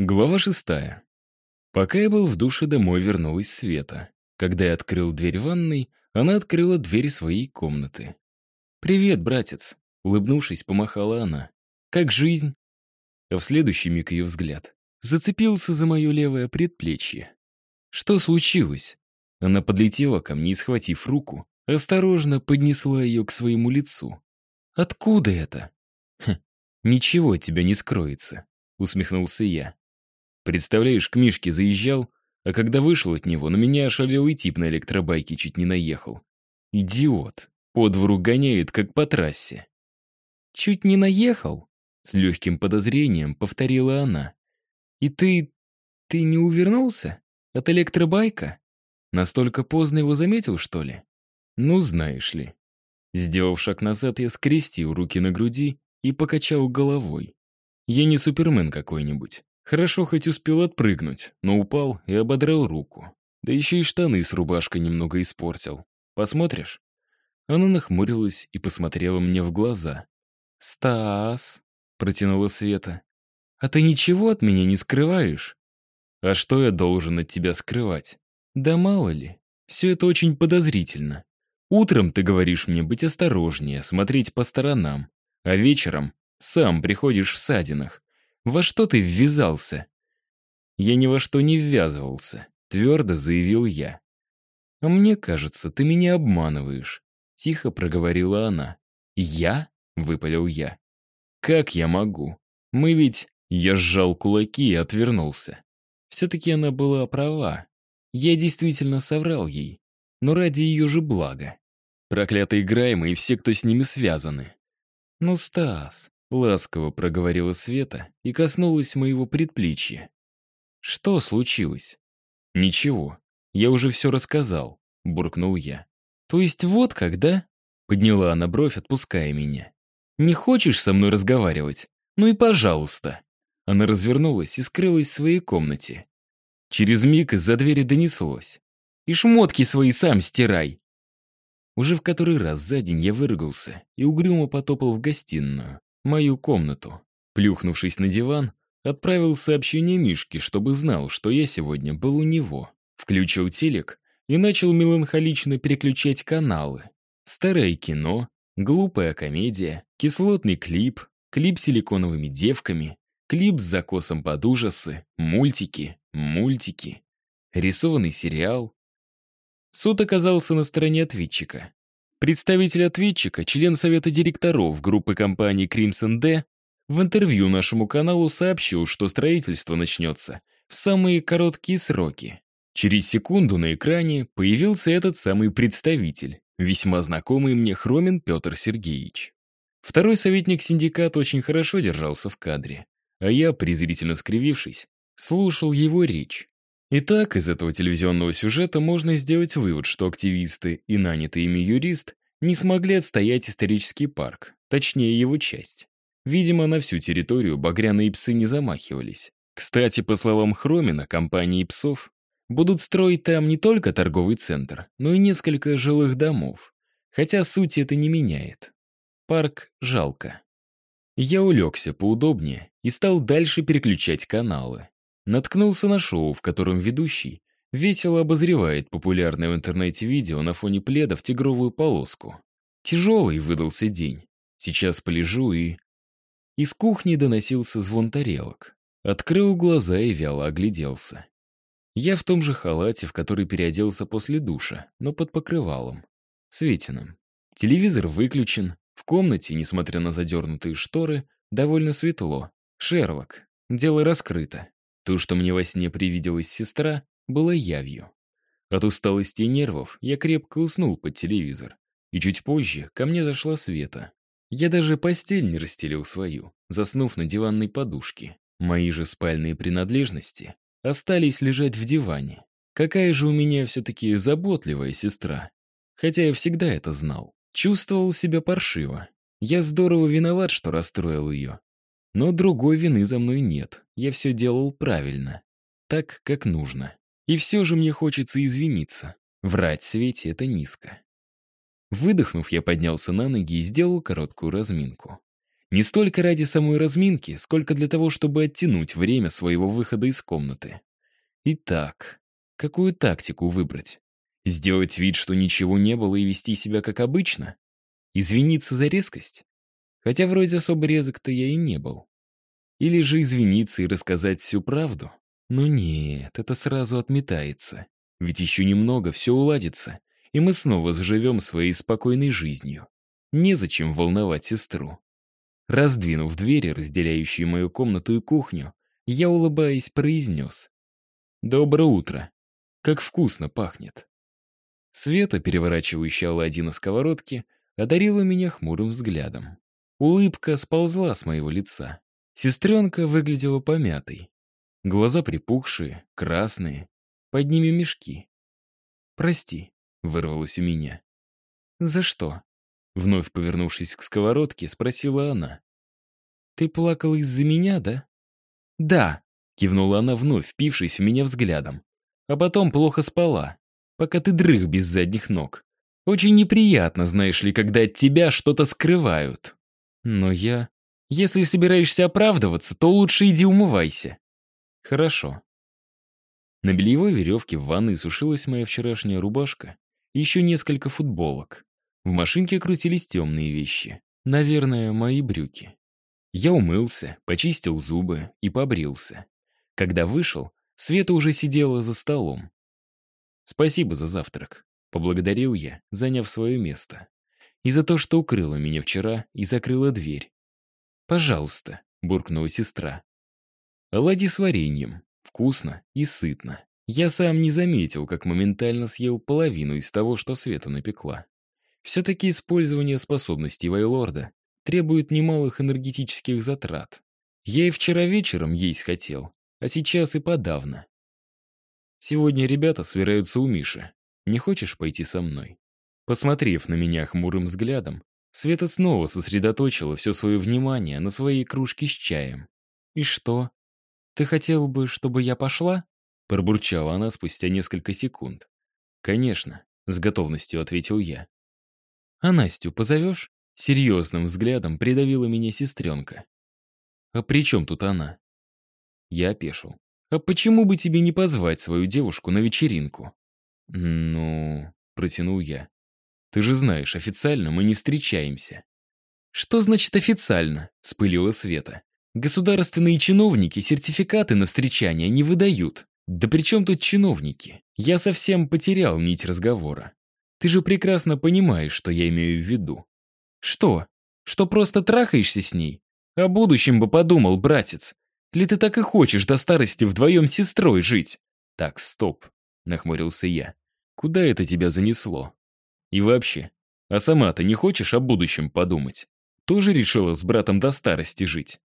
Глава шестая. Пока я был в душе, домой вернулась Света. Когда я открыл дверь ванной, она открыла дверь своей комнаты. «Привет, братец», — улыбнувшись, помахала она. «Как жизнь?» А в следующий миг ее взгляд зацепился за мое левое предплечье. «Что случилось?» Она подлетела ко мне и, схватив руку, осторожно поднесла ее к своему лицу. «Откуда это?» «Хм, ничего от тебя не скроется», — усмехнулся я. Представляешь, к Мишке заезжал, а когда вышел от него, на меня ошалелый тип на электробайке чуть не наехал. Идиот. По двору гоняет, как по трассе. «Чуть не наехал?» С легким подозрением повторила она. «И ты... ты не увернулся? От электробайка? Настолько поздно его заметил, что ли?» «Ну, знаешь ли». Сделав шаг назад, я скрестил руки на груди и покачал головой. «Я не супермен какой-нибудь. Хорошо хоть успел отпрыгнуть, но упал и ободрал руку. Да еще и штаны с рубашкой немного испортил. Посмотришь?» Она нахмурилась и посмотрела мне в глаза. «Стас», — протянула Света, — «а ты ничего от меня не скрываешь?» «А что я должен от тебя скрывать?» «Да мало ли. Все это очень подозрительно. Утром ты говоришь мне быть осторожнее, смотреть по сторонам, а вечером сам приходишь в садинах. Во что ты ввязался?» «Я ни во что не ввязывался», — твердо заявил я. «А мне кажется, ты меня обманываешь», — тихо проговорила она. «Я?» — выпалил я. «Как я могу? Мы ведь...» Я сжал кулаки и отвернулся. Все-таки она была права. Я действительно соврал ей, но ради ее же блага. Проклятые Граймы и все, кто с ними связаны. «Ну, Стас, Ласково проговорила Света и коснулась моего предплечья. «Что случилось?» «Ничего, я уже все рассказал», — буркнул я. «То есть вот когда?» — подняла она бровь, отпуская меня. «Не хочешь со мной разговаривать? Ну и пожалуйста». Она развернулась и скрылась в своей комнате. Через миг из-за двери донеслось. «И шмотки свои сам стирай!» Уже в который раз за день я выругался и угрюмо потопал в гостиную мою комнату. Плюхнувшись на диван, отправил сообщение Мишке, чтобы знал, что я сегодня был у него. Включил телек и начал меланхолично переключать каналы. Старое кино, глупая комедия, кислотный клип, клип с силиконовыми девками, клип с закосом под ужасы, мультики, мультики, рисованный сериал. Суд оказался на стороне ответчика. Представитель ответчика, член совета директоров группы компании Crimson D, в интервью нашему каналу сообщил, что строительство начнется в самые короткие сроки. Через секунду на экране появился этот самый представитель, весьма знакомый мне Хромин Петр Сергеевич. Второй советник синдиката очень хорошо держался в кадре, а я, презрительно скривившись, слушал его речь. Итак, из этого телевизионного сюжета можно сделать вывод, что активисты и нанятый ими юрист не смогли отстоять исторический парк, точнее его часть. Видимо, на всю территорию багряные псы не замахивались. Кстати, по словам Хромина, компании псов будут строить там не только торговый центр, но и несколько жилых домов. Хотя сути это не меняет. Парк жалко. Я улегся поудобнее и стал дальше переключать каналы наткнулся на шоу, в котором ведущий весело обозревает популярное в интернете видео на фоне пледа в тигровую полоску. Тяжелый выдался день. Сейчас полежу и... Из кухни доносился звон тарелок. Открыл глаза и вяло огляделся. Я в том же халате, в который переоделся после душа, но под покрывалом. Светиным. Телевизор выключен. В комнате, несмотря на задернутые шторы, довольно светло. Шерлок. Дело раскрыто. То, что мне во сне привиделась сестра, было явью. От усталости и нервов я крепко уснул под телевизор. И чуть позже ко мне зашла Света. Я даже постель не расстелил свою, заснув на диванной подушке. Мои же спальные принадлежности остались лежать в диване. Какая же у меня все-таки заботливая сестра. Хотя я всегда это знал. Чувствовал себя паршиво. Я здорово виноват, что расстроил ее. Но другой вины за мной нет. Я все делал правильно. Так, как нужно. И все же мне хочется извиниться. Врать Свете — это низко. Выдохнув, я поднялся на ноги и сделал короткую разминку. Не столько ради самой разминки, сколько для того, чтобы оттянуть время своего выхода из комнаты. Итак, какую тактику выбрать? Сделать вид, что ничего не было, и вести себя как обычно? Извиниться за резкость? Хотя вроде особо резок-то я и не был. Или же извиниться и рассказать всю правду? Но нет, это сразу отметается. Ведь еще немного все уладится, и мы снова заживем своей спокойной жизнью. Незачем волновать сестру. Раздвинув двери, разделяющие мою комнату и кухню, я, улыбаясь, произнес. «Доброе утро. Как вкусно пахнет». Света, переворачивающая оладьи на сковородке, одарила меня хмурым взглядом. Улыбка сползла с моего лица. Сестренка выглядела помятой. Глаза припухшие, красные, под ними мешки. «Прости», — вырвалось у меня. «За что?» Вновь повернувшись к сковородке, спросила она. «Ты плакала из-за меня, да?» «Да», — кивнула она вновь, впившись в меня взглядом. «А потом плохо спала, пока ты дрых без задних ног. Очень неприятно, знаешь ли, когда от тебя что-то скрывают. Но я... Если собираешься оправдываться, то лучше иди умывайся». «Хорошо». На бельевой веревке в ванной сушилась моя вчерашняя рубашка и еще несколько футболок. В машинке крутились темные вещи. Наверное, мои брюки. Я умылся, почистил зубы и побрился. Когда вышел, Света уже сидела за столом. «Спасибо за завтрак», — поблагодарил я, заняв свое место. «И за то, что укрыла меня вчера и закрыла дверь». «Пожалуйста», — буркнула сестра. «Оладьи с вареньем. Вкусно и сытно. Я сам не заметил, как моментально съел половину из того, что Света напекла. Все-таки использование способностей Вайлорда требует немалых энергетических затрат. Я и вчера вечером есть хотел, а сейчас и подавно. Сегодня ребята собираются у Миши. Не хочешь пойти со мной? Посмотрев на меня хмурым взглядом, Света снова сосредоточила все свое внимание на своей кружке с чаем. «И что? Ты хотел бы, чтобы я пошла?» Пробурчала она спустя несколько секунд. «Конечно», — с готовностью ответил я. «А Настю позовешь?» Серьезным взглядом придавила меня сестренка. «А при чем тут она?» Я опешил. «А почему бы тебе не позвать свою девушку на вечеринку?» «Ну...» — протянул я. «Ты же знаешь, официально мы не встречаемся». «Что значит официально?» — спылила Света. «Государственные чиновники сертификаты на встречание не выдают. Да при чем тут чиновники? Я совсем потерял нить разговора. Ты же прекрасно понимаешь, что я имею в виду. Что? Что просто трахаешься с ней? О будущем бы подумал, братец. Или ты так и хочешь до старости вдвоем с сестрой жить? Так, стоп, нахмурился я. Куда это тебя занесло? И вообще, а сама ты не хочешь о будущем подумать? Тоже решила с братом до старости жить?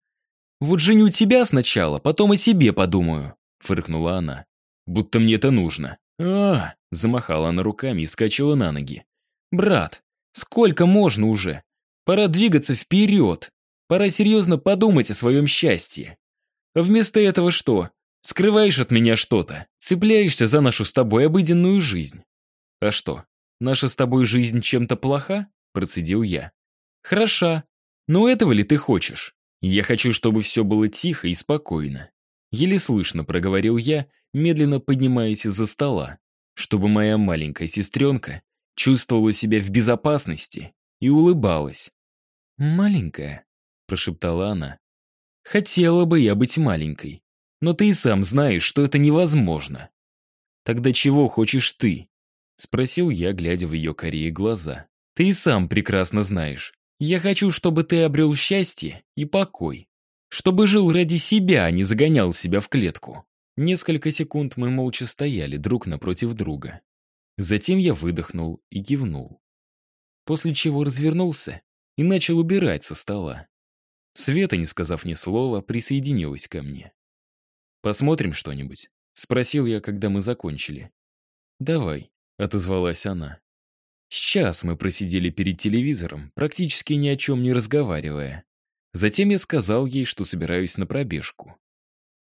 Вот женю тебя сначала, потом о себе подумаю, фыркнула она. Будто мне это нужно. а Замахала она руками и скачала на ноги. «Брат, сколько можно уже? Пора двигаться вперед. Пора серьезно подумать о своем счастье. А вместо этого что? Скрываешь от меня что-то, цепляешься за нашу с тобой обыденную жизнь. А что, наша с тобой жизнь чем-то плоха? Процедил я. Хороша. Но этого ли ты хочешь? Я хочу, чтобы все было тихо и спокойно. Еле слышно проговорил я, медленно поднимаясь из-за стола чтобы моя маленькая сестренка чувствовала себя в безопасности и улыбалась. «Маленькая», — прошептала она. «Хотела бы я быть маленькой, но ты и сам знаешь, что это невозможно». «Тогда чего хочешь ты?» — спросил я, глядя в ее корее глаза. «Ты и сам прекрасно знаешь. Я хочу, чтобы ты обрел счастье и покой. Чтобы жил ради себя, а не загонял себя в клетку. Несколько секунд мы молча стояли друг напротив друга. Затем я выдохнул и кивнул. После чего развернулся и начал убирать со стола. Света, не сказав ни слова, присоединилась ко мне. «Посмотрим что-нибудь?» — спросил я, когда мы закончили. «Давай», — отозвалась она. Сейчас мы просидели перед телевизором, практически ни о чем не разговаривая. Затем я сказал ей, что собираюсь на пробежку.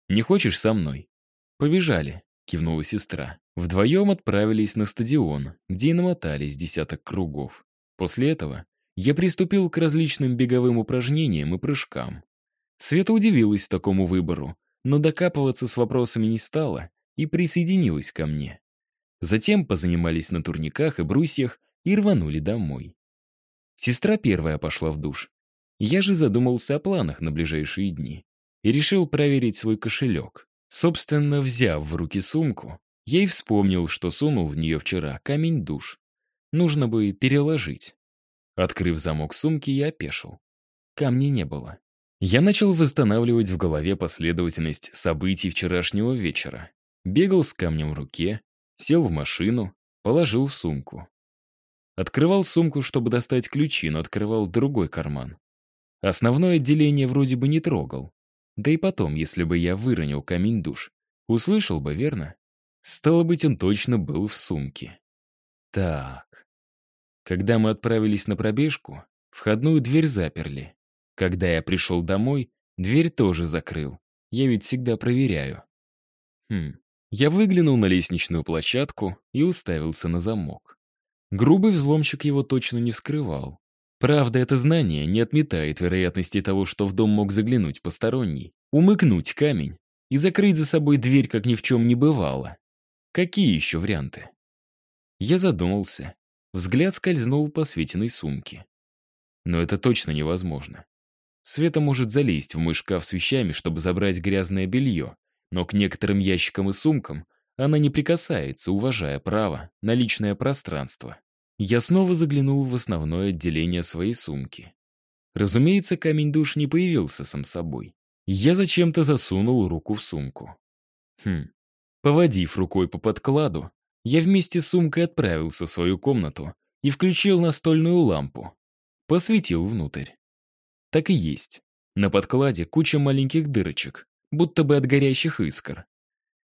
«Не хочешь со мной?» «Побежали», — кивнула сестра. Вдвоем отправились на стадион, где и намотались десяток кругов. После этого я приступил к различным беговым упражнениям и прыжкам. Света удивилась такому выбору, но докапываться с вопросами не стала и присоединилась ко мне. Затем позанимались на турниках и брусьях и рванули домой. Сестра первая пошла в душ. Я же задумался о планах на ближайшие дни и решил проверить свой кошелек. Собственно, взяв в руки сумку, я и вспомнил, что сунул в нее вчера камень-душ. Нужно бы переложить. Открыв замок сумки, я опешил. Камней не было. Я начал восстанавливать в голове последовательность событий вчерашнего вечера. Бегал с камнем в руке, сел в машину, положил сумку. Открывал сумку, чтобы достать ключи, но открывал другой карман. Основное отделение вроде бы не трогал. Да и потом, если бы я выронил камень душ, услышал бы, верно? Стало быть, он точно был в сумке. Так. Когда мы отправились на пробежку, входную дверь заперли. Когда я пришел домой, дверь тоже закрыл. Я ведь всегда проверяю. Хм. Я выглянул на лестничную площадку и уставился на замок. Грубый взломщик его точно не вскрывал. Правда, это знание не отметает вероятности того, что в дом мог заглянуть посторонний, умыкнуть камень и закрыть за собой дверь, как ни в чем не бывало. Какие еще варианты? Я задумался. Взгляд скользнул по Светиной сумке. Но это точно невозможно. Света может залезть в мой шкаф с вещами, чтобы забрать грязное белье, но к некоторым ящикам и сумкам она не прикасается, уважая право на личное пространство. Я снова заглянул в основное отделение своей сумки. Разумеется, камень душ не появился сам собой. Я зачем-то засунул руку в сумку. Хм. Поводив рукой по подкладу, я вместе с сумкой отправился в свою комнату и включил настольную лампу. Посветил внутрь. Так и есть. На подкладе куча маленьких дырочек, будто бы от горящих искр.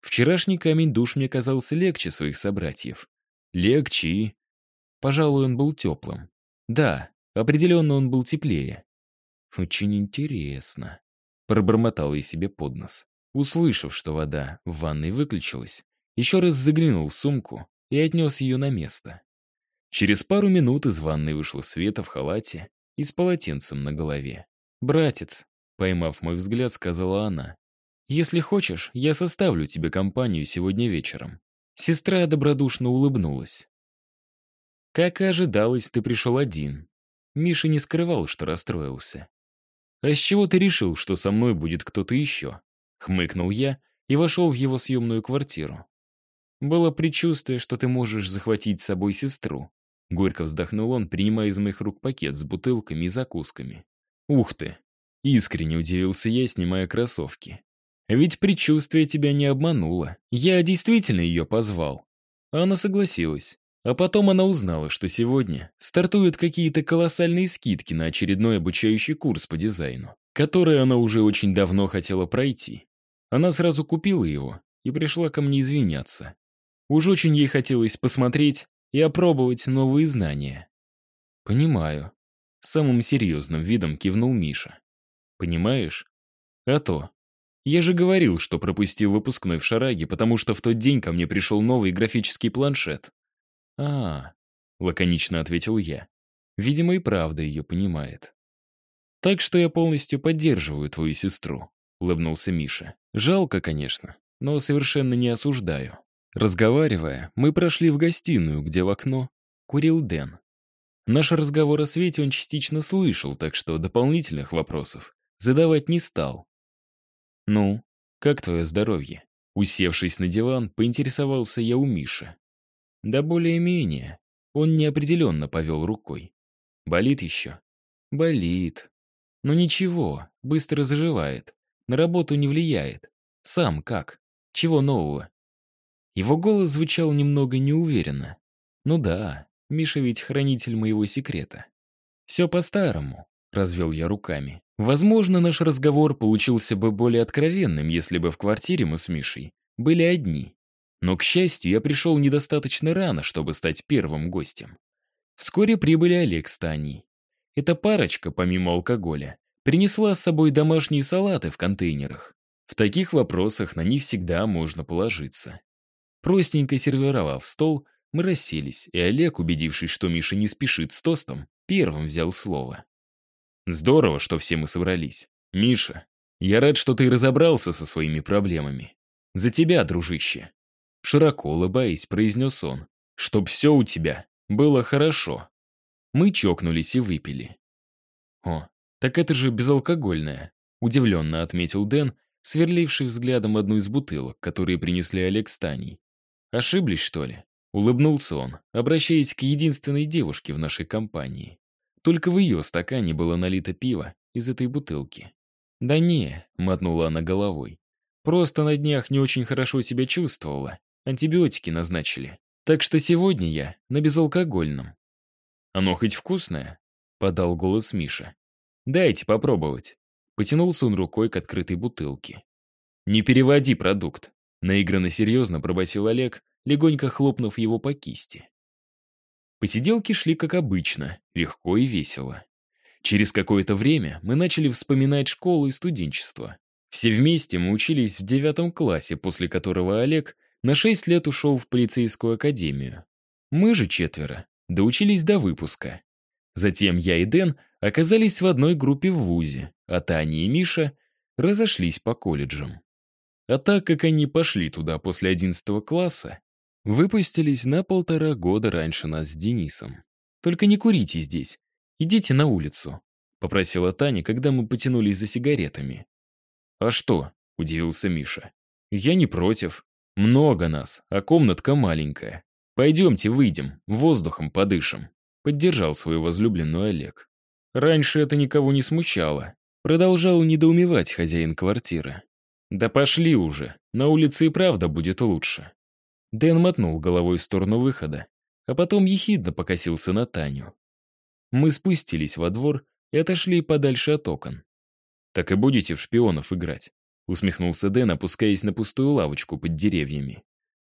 Вчерашний камень душ мне казался легче своих собратьев. Легче и... Пожалуй, он был теплым. Да, определенно он был теплее. Очень интересно. Пробормотал я себе под нос. Услышав, что вода в ванной выключилась, еще раз заглянул в сумку и отнес ее на место. Через пару минут из ванной вышла Света в халате и с полотенцем на голове. «Братец», — поймав мой взгляд, сказала она, «если хочешь, я составлю тебе компанию сегодня вечером». Сестра добродушно улыбнулась. «Как и ожидалось, ты пришел один». Миша не скрывал, что расстроился. «А с чего ты решил, что со мной будет кто-то еще?» Хмыкнул я и вошел в его съемную квартиру. «Было предчувствие, что ты можешь захватить с собой сестру», Горько вздохнул он, принимая из моих рук пакет с бутылками и закусками. «Ух ты!» Искренне удивился я, снимая кроссовки. «Ведь предчувствие тебя не обмануло. Я действительно ее позвал». Она согласилась. А потом она узнала, что сегодня стартуют какие-то колоссальные скидки на очередной обучающий курс по дизайну, который она уже очень давно хотела пройти. Она сразу купила его и пришла ко мне извиняться. Уж очень ей хотелось посмотреть, и опробовать новые знания. Понимаю. Самым серьезным видом кивнул Миша. Понимаешь? А то. Я же говорил, что пропустил выпускной в Шараге, потому что в тот день ко мне пришел новый графический планшет. А, лаконично ответил я. Видимо, и правда ее понимает. Так что я полностью поддерживаю твою сестру, улыбнулся Миша. Жалко, конечно, но совершенно не осуждаю. Разговаривая, мы прошли в гостиную, где в окно курил Дэн. Наш разговор о свете он частично слышал, так что дополнительных вопросов задавать не стал. «Ну, как твое здоровье?» Усевшись на диван, поинтересовался я у Миши. «Да более-менее». Он неопределенно повел рукой. «Болит еще?» «Болит. Но ничего, быстро заживает. На работу не влияет. Сам как? Чего нового?» Его голос звучал немного неуверенно. «Ну да, Миша ведь хранитель моего секрета». «Все по-старому», — развел я руками. «Возможно, наш разговор получился бы более откровенным, если бы в квартире мы с Мишей были одни. Но, к счастью, я пришел недостаточно рано, чтобы стать первым гостем. Вскоре прибыли Олег с Таней. Эта парочка, помимо алкоголя, принесла с собой домашние салаты в контейнерах. В таких вопросах на них всегда можно положиться. Простенько сервировав стол, мы расселись, и Олег, убедившись, что Миша не спешит с тостом, первым взял слово. «Здорово, что все мы собрались. Миша, я рад, что ты разобрался со своими проблемами. За тебя, дружище!» Широко улыбаясь, произнес он, «Чтоб все у тебя было хорошо». Мы чокнулись и выпили. «О, так это же безалкогольное», — удивленно отметил Дэн, сверливший взглядом одну из бутылок, которые принесли Олег с Таней. «Ошиблись, что ли?» — улыбнулся он, обращаясь к единственной девушке в нашей компании. Только в ее стакане было налито пиво из этой бутылки. «Да не», — мотнула она головой. «Просто на днях не очень хорошо себя чувствовала. Антибиотики назначили. Так что сегодня я на безалкогольном». «Оно хоть вкусное?» — подал голос Миша. «Дайте попробовать». Потянулся он рукой к открытой бутылке. «Не переводи продукт», — наигранно серьезно пробасил Олег, легонько хлопнув его по кисти. Посиделки шли как обычно, легко и весело. Через какое-то время мы начали вспоминать школу и студенчество. Все вместе мы учились в девятом классе, после которого Олег на шесть лет ушел в полицейскую академию. Мы же четверо доучились до выпуска. Затем я и Дэн оказались в одной группе в ВУЗе, а Таня и Миша разошлись по колледжам. А так как они пошли туда после 11 класса, выпустились на полтора года раньше нас с Денисом. «Только не курите здесь. Идите на улицу», — попросила Таня, когда мы потянулись за сигаретами. «А что?» — удивился Миша. «Я не против. Много нас, а комнатка маленькая. Пойдемте выйдем, воздухом подышим», — поддержал свою возлюбленную Олег. Раньше это никого не смущало. Продолжал недоумевать хозяин квартиры. «Да пошли уже, на улице и правда будет лучше». Дэн мотнул головой в сторону выхода, а потом ехидно покосился на Таню. Мы спустились во двор и отошли подальше от окон. «Так и будете в шпионов играть», — усмехнулся Дэн, опускаясь на пустую лавочку под деревьями.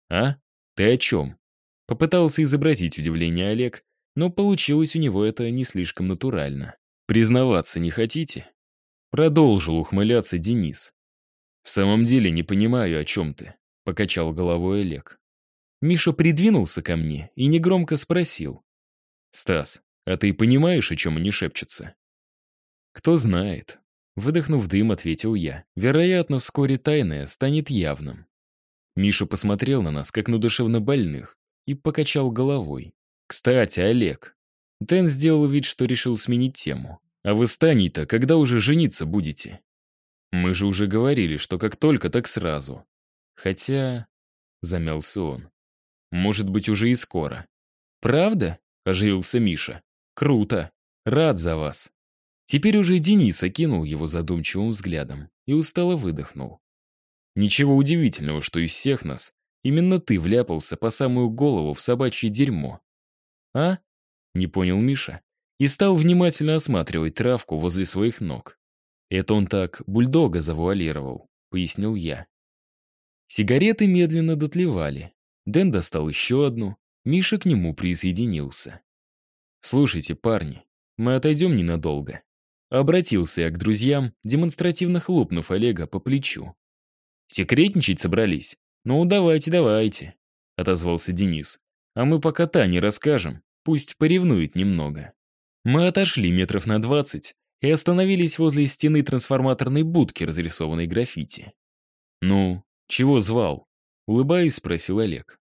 «А? Ты о чем?» Попытался изобразить удивление Олег, но получилось у него это не слишком натурально. «Признаваться не хотите?» Продолжил ухмыляться Денис. «В самом деле не понимаю, о чем ты», — покачал головой Олег. Миша придвинулся ко мне и негромко спросил. «Стас, а ты понимаешь, о чем они шепчутся?» «Кто знает». Выдохнув дым, ответил я. «Вероятно, вскоре тайное станет явным». Миша посмотрел на нас, как на душевно больных, и покачал головой. «Кстати, Олег». Дэн сделал вид, что решил сменить тему. «А вы с Таней-то когда уже жениться будете?» «Мы же уже говорили, что как только, так сразу. Хотя...» — замялся он. «Может быть, уже и скоро». «Правда?» — оживился Миша. «Круто. Рад за вас». Теперь уже Денис окинул его задумчивым взглядом и устало выдохнул. «Ничего удивительного, что из всех нас именно ты вляпался по самую голову в собачье дерьмо. «А?» — не понял Миша и стал внимательно осматривать травку возле своих ног. «Это он так бульдога завуалировал», — пояснил я. Сигареты медленно дотлевали. Дэн достал еще одну, Миша к нему присоединился. «Слушайте, парни, мы отойдем ненадолго». Обратился я к друзьям, демонстративно хлопнув Олега по плечу. «Секретничать собрались? Ну, давайте, давайте», — отозвался Денис. А мы пока Тане расскажем, пусть поревнует немного. Мы отошли метров на двадцать и остановились возле стены трансформаторной будки, разрисованной граффити. «Ну, чего звал?» — улыбаясь, спросил Олег.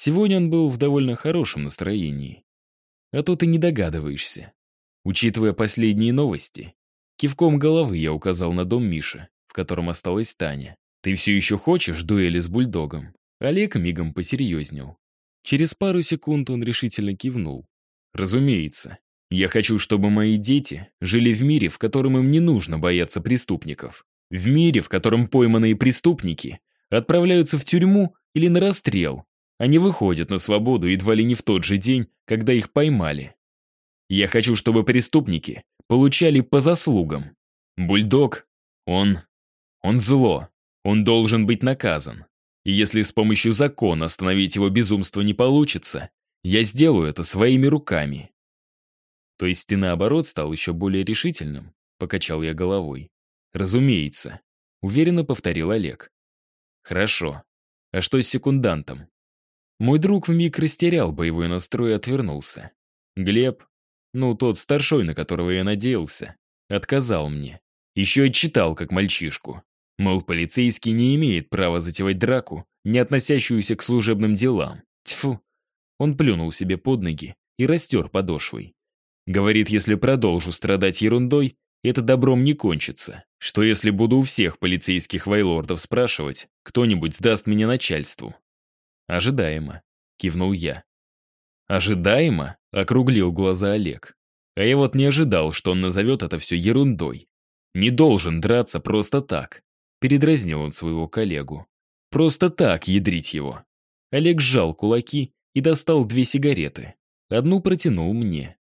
Сегодня он был в довольно хорошем настроении. А то ты не догадываешься. Учитывая последние новости, кивком головы я указал на дом Миши, в котором осталась Таня. «Ты все еще хочешь дуэли с бульдогом?» Олег мигом посерьезнел. Через пару секунд он решительно кивнул. «Разумеется. Я хочу, чтобы мои дети жили в мире, в котором им не нужно бояться преступников. В мире, в котором пойманные преступники отправляются в тюрьму или на расстрел, они выходят на свободу едва ли не в тот же день, когда их поймали. Я хочу, чтобы преступники получали по заслугам. Бульдог, он... он зло. Он должен быть наказан. И если с помощью закона остановить его безумство не получится, я сделаю это своими руками. То есть ты, наоборот, стал еще более решительным? Покачал я головой. Разумеется. Уверенно повторил Олег. Хорошо. А что с секундантом? Мой друг вмиг растерял боевой настрой и отвернулся. Глеб, ну, тот старшой, на которого я надеялся, отказал мне. Еще и читал, как мальчишку. Мол, полицейский не имеет права затевать драку, не относящуюся к служебным делам. Тьфу. Он плюнул себе под ноги и растер подошвой. Говорит, если продолжу страдать ерундой, это добром не кончится. Что если буду у всех полицейских вайлордов спрашивать, кто-нибудь сдаст меня начальству? Ожидаемо, кивнул я. Ожидаемо? Округлил глаза Олег. А я вот не ожидал, что он назовет это все ерундой. Не должен драться просто так. Передразнил он своего коллегу. Просто так ядрить его. Олег сжал кулаки и достал две сигареты. Одну протянул мне.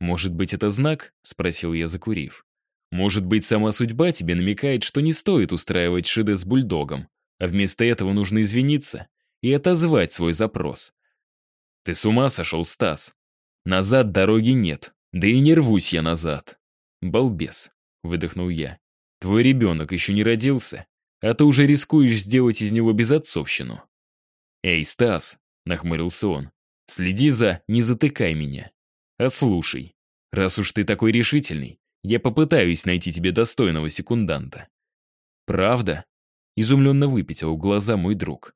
«Может быть, это знак?» — спросил я, закурив. «Может быть, сама судьба тебе намекает, что не стоит устраивать шиде с бульдогом, а вместо этого нужно извиниться и отозвать свой запрос. Ты с ума сошел, Стас? Назад дороги нет, да и не рвусь я назад. Балбес, выдохнул я. Твой ребенок еще не родился, а ты уже рискуешь сделать из него безотцовщину. Эй, Стас, нахмурился он, следи за «не затыкай меня». А слушай, раз уж ты такой решительный, я попытаюсь найти тебе достойного секунданта. Правда? Изумленно выпятил глаза мой друг.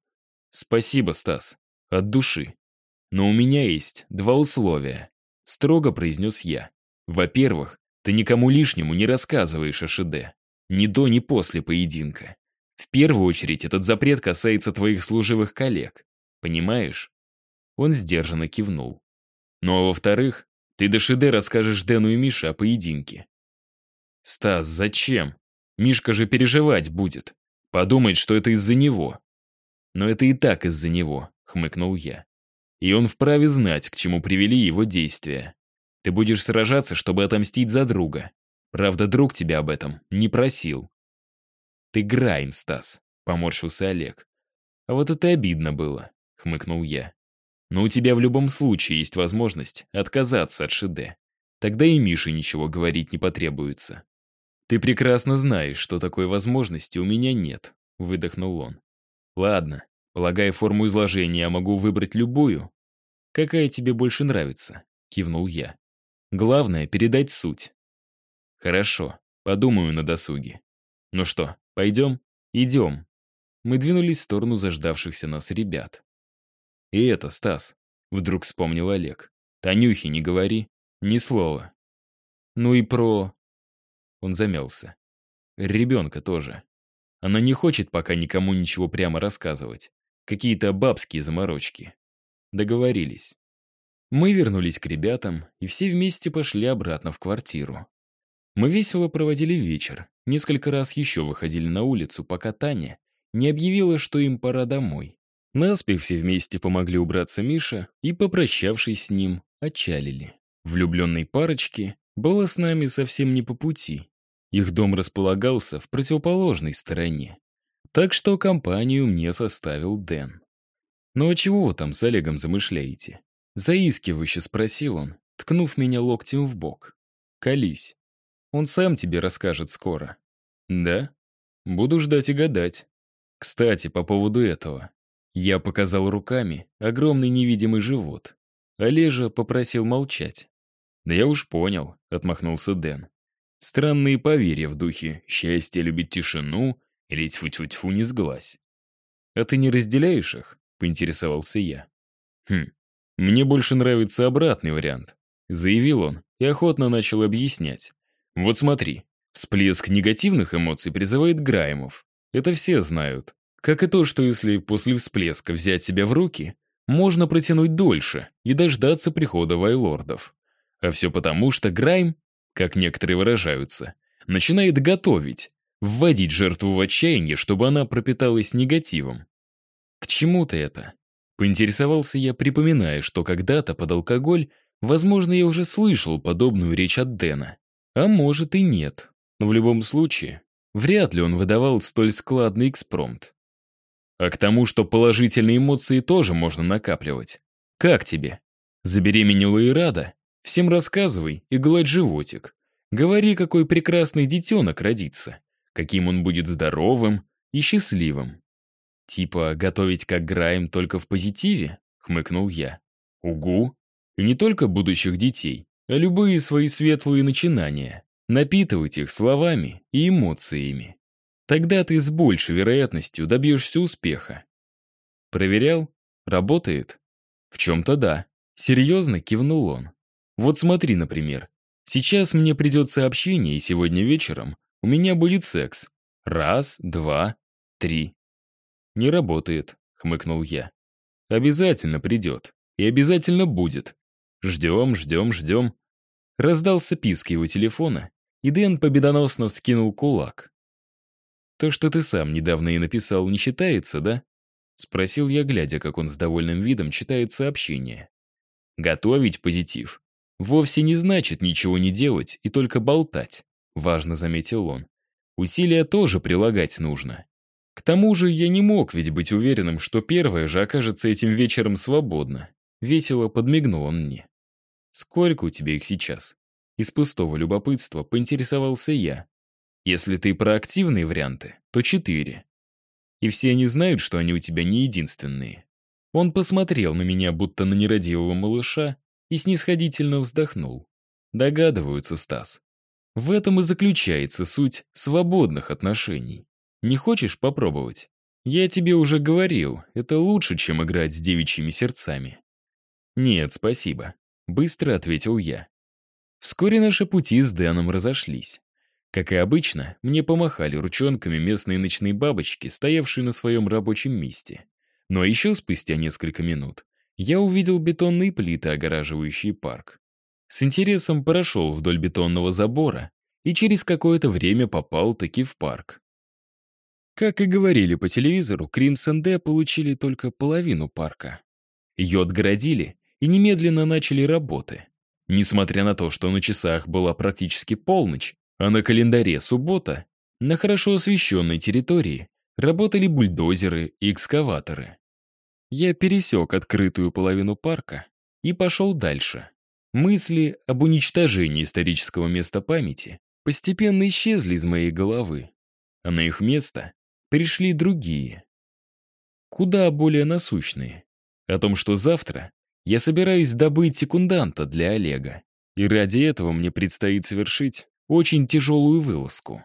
Спасибо, Стас. От души. Но у меня есть два условия. Строго произнес я. Во-первых, ты никому лишнему не рассказываешь о Шиде. Ни до, ни после поединка. В первую очередь этот запрет касается твоих служивых коллег. Понимаешь? Он сдержанно кивнул. Ну а во-вторых, ты до Шиде расскажешь Дэну и Мише о поединке. Стас, зачем? Мишка же переживать будет. Подумает, что это из-за него. Но это и так из-за него, хмыкнул я. И он вправе знать, к чему привели его действия. Ты будешь сражаться, чтобы отомстить за друга. Правда, друг тебя об этом не просил. Ты Грайм, Стас, поморщился Олег. А вот это обидно было, хмыкнул я. Но у тебя в любом случае есть возможность отказаться от Шиде. Тогда и Мише ничего говорить не потребуется. Ты прекрасно знаешь, что такой возможности у меня нет, выдохнул он. Ладно, полагая форму изложения я могу выбрать любую. Какая тебе больше нравится? Кивнул я. Главное — передать суть. Хорошо, подумаю на досуге. Ну что, пойдем? Идем. Мы двинулись в сторону заждавшихся нас ребят. И это, Стас, вдруг вспомнил Олег. Танюхе не говори, ни слова. Ну и про... Он замялся. Ребенка тоже. Она не хочет пока никому ничего прямо рассказывать. Какие-то бабские заморочки. Договорились. Мы вернулись к ребятам, и все вместе пошли обратно в квартиру. Мы весело проводили вечер, несколько раз еще выходили на улицу, пока Таня не объявила, что им пора домой. Наспех все вместе помогли убраться Миша и, попрощавшись с ним, отчалили. Влюбленной парочке было с нами совсем не по пути. Их дом располагался в противоположной стороне. Так что компанию мне составил Дэн. «Ну а чего вы там с Олегом замышляете?» Заискивающе спросил он, ткнув меня локтем в бок. «Колись. Он сам тебе расскажет скоро». «Да? Буду ждать и гадать. Кстати, по поводу этого. Я показал руками огромный невидимый живот. Олежа попросил молчать. «Да я уж понял», — отмахнулся Дэн. «Странные поверья в духе «счастье любит тишину» или «тьфу-тьфу-тьфу, не сглазь». «А ты не разделяешь их?» — поинтересовался я. «Хм, мне больше нравится обратный вариант», — заявил он и охотно начал объяснять. «Вот смотри, всплеск негативных эмоций призывает Граймов. Это все знают. Как и то, что если после всплеска взять себя в руки, можно протянуть дольше и дождаться прихода вайлордов. А все потому, что Грайм, как некоторые выражаются, начинает готовить, вводить жертву в отчаяние, чтобы она пропиталась негативом. К чему-то это? Поинтересовался я, припоминая, что когда-то под алкоголь, возможно, я уже слышал подобную речь от Дэна. А может и нет. Но в любом случае, вряд ли он выдавал столь складный экспромт. А к тому, что положительные эмоции тоже можно накапливать. Как тебе? Забеременела и рада? Всем рассказывай и гладь животик. Говори, какой прекрасный детенок родится. Каким он будет здоровым и счастливым. Типа готовить как Грайм только в позитиве? Хмыкнул я. Угу. И не только будущих детей, а любые свои светлые начинания, напитывать их словами и эмоциями. Тогда ты с большей вероятностью добьешься успеха. Проверял? Работает? В чем-то да. Серьезно кивнул он. Вот смотри, например. Сейчас мне придет сообщение, и сегодня вечером у меня будет секс. Раз, два, три. Не работает, хмыкнул я. Обязательно придет. И обязательно будет. Ждем, ждем, ждем. Раздался писк его телефона, и Дэн победоносно вскинул кулак. «То, что ты сам недавно и написал, не считается, да?» Спросил я, глядя, как он с довольным видом читает сообщение. «Готовить позитив вовсе не значит ничего не делать и только болтать», важно заметил он. «Усилия тоже прилагать нужно. К тому же я не мог ведь быть уверенным, что первое же окажется этим вечером свободно». Весело подмигнул он мне. «Сколько у тебя их сейчас?» Из пустого любопытства поинтересовался я. «Если ты про активные варианты, то четыре. И все они знают, что они у тебя не единственные». Он посмотрел на меня, будто на нерадивого малыша, и снисходительно вздохнул. Догадываются, Стас. В этом и заключается суть свободных отношений. Не хочешь попробовать? Я тебе уже говорил, это лучше, чем играть с девичьими сердцами. Нет, спасибо. Быстро ответил я. Вскоре наши пути с Дэном разошлись. Как и обычно, мне помахали ручонками местные ночные бабочки, стоявшие на своем рабочем месте. Но еще спустя несколько минут я увидел бетонные плиты, огораживающие парк. С интересом прошел вдоль бетонного забора и через какое-то время попал таки в парк. Как и говорили по телевизору, Кримсон Д получили только половину парка. Ее отгородили и немедленно начали работы. Несмотря на то, что на часах была практически полночь, а на календаре суббота, на хорошо освещенной территории работали бульдозеры и экскаваторы. Я пересек открытую половину парка и пошел дальше. Мысли об уничтожении исторического места памяти постепенно исчезли из моей головы, а на их место пришли другие, куда более насущные. О том, что завтра я собираюсь добыть секунданта для Олега. И ради этого мне предстоит совершить очень тяжелую вылазку.